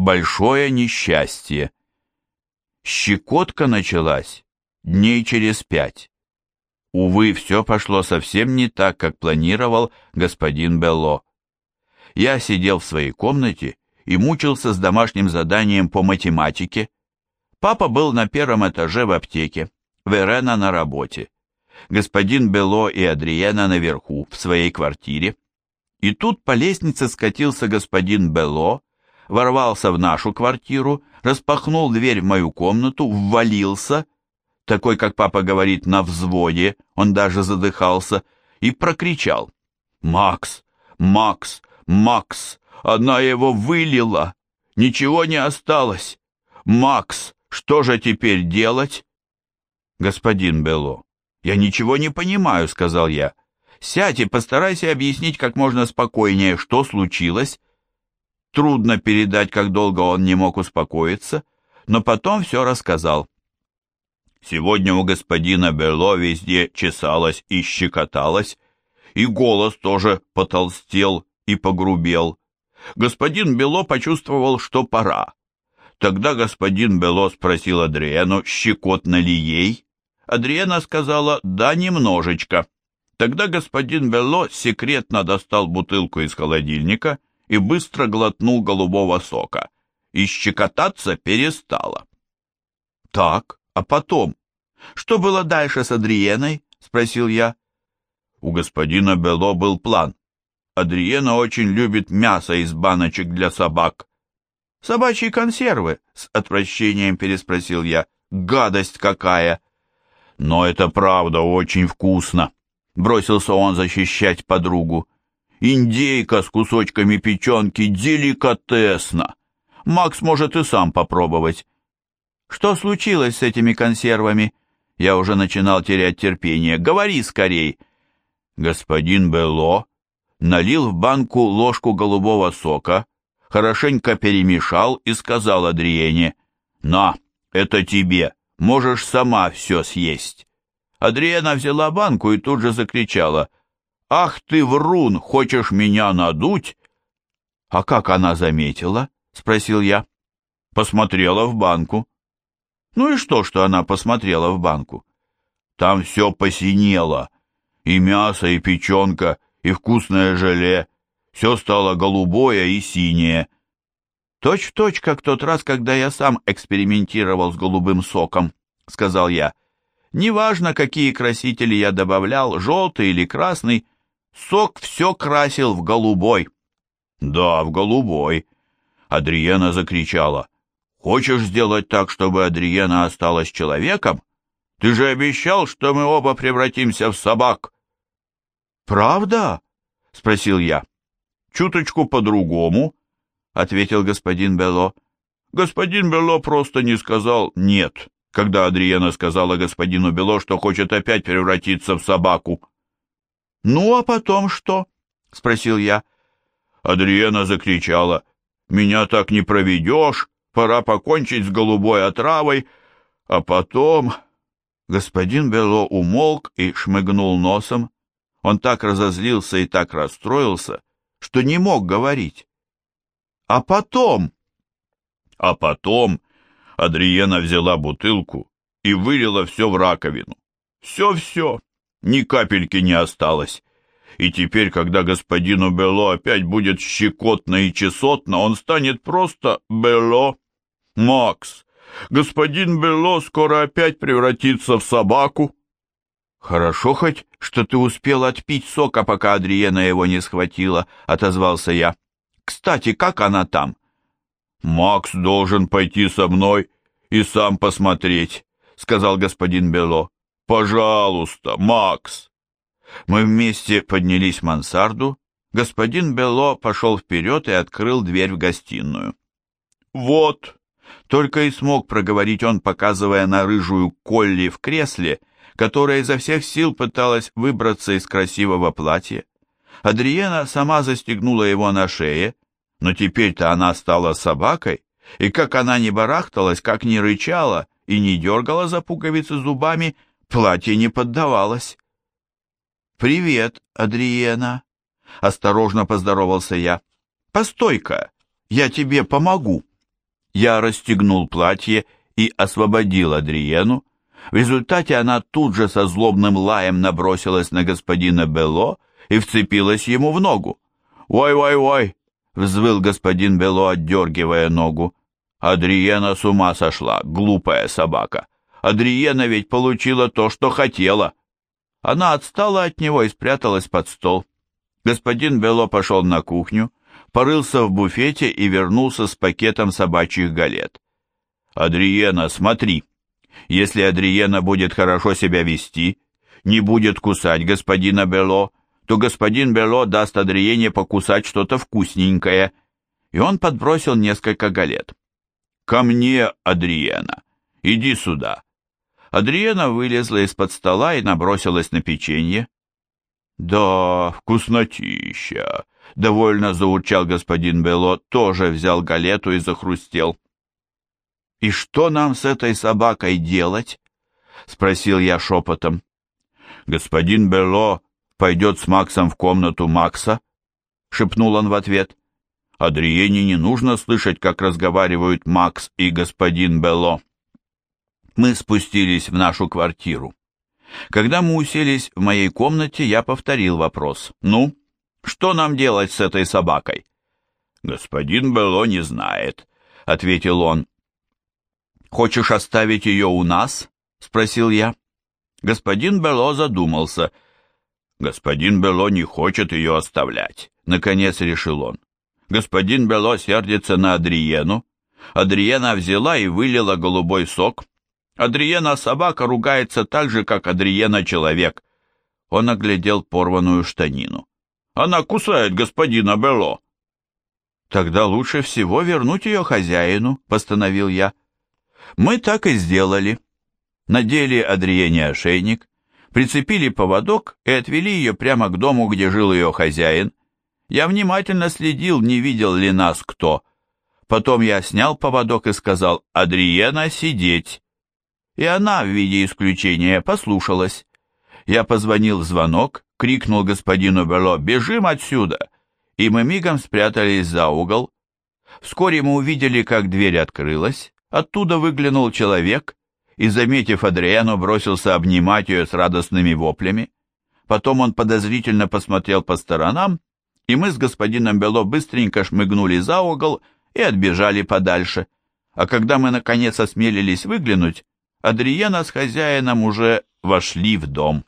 большое несчастье. Щекотка началась дней через пять. Увы, все пошло совсем не так, как планировал господин Белло. Я сидел в своей комнате и мучился с домашним заданием по математике. Папа был на первом этаже в аптеке, Верена на работе. Господин Бело и Адриена наверху, в своей квартире. И тут по лестнице скатился господин Бело, ворвался в нашу квартиру, распахнул дверь в мою комнату, ввалился, такой, как папа говорит, на взводе, он даже задыхался, и прокричал. «Макс! Макс! Макс! Она его вылила! Ничего не осталось! Макс, что же теперь делать?» «Господин Бело, я ничего не понимаю», — сказал я. «Сядь и постарайся объяснить как можно спокойнее, что случилось». Трудно передать, как долго он не мог успокоиться, но потом все рассказал. Сегодня у господина Бело везде чесалось и щекоталось, и голос тоже потолстел и погрубел. Господин Бело почувствовал, что пора. Тогда господин Бело спросил Адриену, щекотно ли ей. Адриена сказала «да, немножечко». Тогда господин Бело секретно достал бутылку из холодильника и быстро глотнул голубого сока. И щекотаться перестало. «Так, а потом? Что было дальше с Адриеной?» — спросил я. У господина Бело был план. Адриена очень любит мясо из баночек для собак. «Собачьи консервы?» — с отвращением переспросил я. «Гадость какая!» «Но это правда очень вкусно!» — бросился он защищать подругу. «Индейка с кусочками печенки деликатесно! Макс может и сам попробовать». «Что случилось с этими консервами?» Я уже начинал терять терпение. «Говори скорей!» Господин Бело налил в банку ложку голубого сока, хорошенько перемешал и сказал Адриене, «На, это тебе, можешь сама все съесть». Адриена взяла банку и тут же закричала, «Ах ты, врун, хочешь меня надуть?» «А как она заметила?» — спросил я. «Посмотрела в банку». «Ну и что, что она посмотрела в банку?» «Там все посинело, и мясо, и печенка, и вкусное желе, все стало голубое и синее. Точь в точь, как тот раз, когда я сам экспериментировал с голубым соком, сказал я. Неважно, какие красители я добавлял, желтый или красный, сок все красил в голубой. Да, в голубой. Адриена закричала. Хочешь сделать так, чтобы Адриена осталась человеком? Ты же обещал, что мы оба превратимся в собак. Правда? Спросил я. «Чуточку по-другому», — ответил господин Бело. «Господин Бело просто не сказал «нет», когда Адриена сказала господину Бело, что хочет опять превратиться в собаку». «Ну, а потом что?» — спросил я. Адриена закричала. «Меня так не проведешь, пора покончить с голубой отравой, а потом...» Господин Бело умолк и шмыгнул носом. Он так разозлился и так расстроился, что не мог говорить. А потом... А потом Адриена взяла бутылку и вылила все в раковину. Все-все, ни капельки не осталось. И теперь, когда господину Бело опять будет щекотно и чесотно, он станет просто Бело. Макс, господин Бело скоро опять превратится в собаку. «Хорошо хоть, что ты успел отпить сока, пока Адриена его не схватила», — отозвался я. «Кстати, как она там?» «Макс должен пойти со мной и сам посмотреть», — сказал господин Бело. «Пожалуйста, Макс!» Мы вместе поднялись в мансарду. Господин Бело пошел вперед и открыл дверь в гостиную. «Вот!» — только и смог проговорить он, показывая на рыжую Колли в кресле — которая изо всех сил пыталась выбраться из красивого платья. Адриена сама застегнула его на шее, но теперь-то она стала собакой, и как она не барахталась, как не рычала и не дергала за пуговицы зубами, платье не поддавалось. «Привет, Адриена!» — осторожно поздоровался я. «Постой-ка, я тебе помогу!» Я расстегнул платье и освободил Адриену. В результате она тут же со злобным лаем набросилась на господина Бело и вцепилась ему в ногу. «Ой-ой-ой!» — взвыл господин Бело, отдергивая ногу. Адриена с ума сошла, глупая собака. Адриена ведь получила то, что хотела. Она отстала от него и спряталась под стол. Господин Бело пошел на кухню, порылся в буфете и вернулся с пакетом собачьих галет. «Адриена, смотри! Если Адриена будет хорошо себя вести, не будет кусать господина Бело, то господин Бело даст Адриене покусать что-то вкусненькое». И он подбросил несколько галет. «Ко мне, Адриена! Иди сюда!» Адриена вылезла из-под стола и набросилась на печенье. «Да, вкуснотища!» — довольно заурчал господин Бело, тоже взял галету и захрустел. «И что нам с этой собакой делать?» — спросил я шепотом. «Господин Бело пойдет с Максом в комнату Макса?» — шепнул он в ответ. «Адриене не нужно слышать, как разговаривают Макс и господин Бело». Мы спустились в нашу квартиру. Когда мы уселись в моей комнате, я повторил вопрос. «Ну, что нам делать с этой собакой?» «Господин Бело не знает», — ответил он. «Хочешь оставить ее у нас?» — спросил я. Господин Бело задумался. «Господин Бело не хочет ее оставлять», — наконец решил он. «Господин Бело сердится на Адриену. Адриена взяла и вылила голубой сок, Адриена собака ругается так же, как Адриена человек. Он оглядел порванную штанину. Она кусает господина Бело. Тогда лучше всего вернуть ее хозяину, постановил я. Мы так и сделали. Надели Адриене ошейник, прицепили поводок и отвели ее прямо к дому, где жил ее хозяин. Я внимательно следил, не видел ли нас кто. Потом я снял поводок и сказал «Адриена, сидеть!» И она в виде исключения послушалась. Я позвонил в звонок, крикнул господину Бело «Бежим отсюда!» и мы мигом спрятались за угол. Вскоре мы увидели, как дверь открылась, оттуда выглянул человек и, заметив Адриану, бросился обнимать ее с радостными воплями. Потом он подозрительно посмотрел по сторонам, и мы с господином Бело быстренько шмыгнули за угол и отбежали подальше. А когда мы наконец осмелились выглянуть, Адриена с хозяином уже вошли в дом.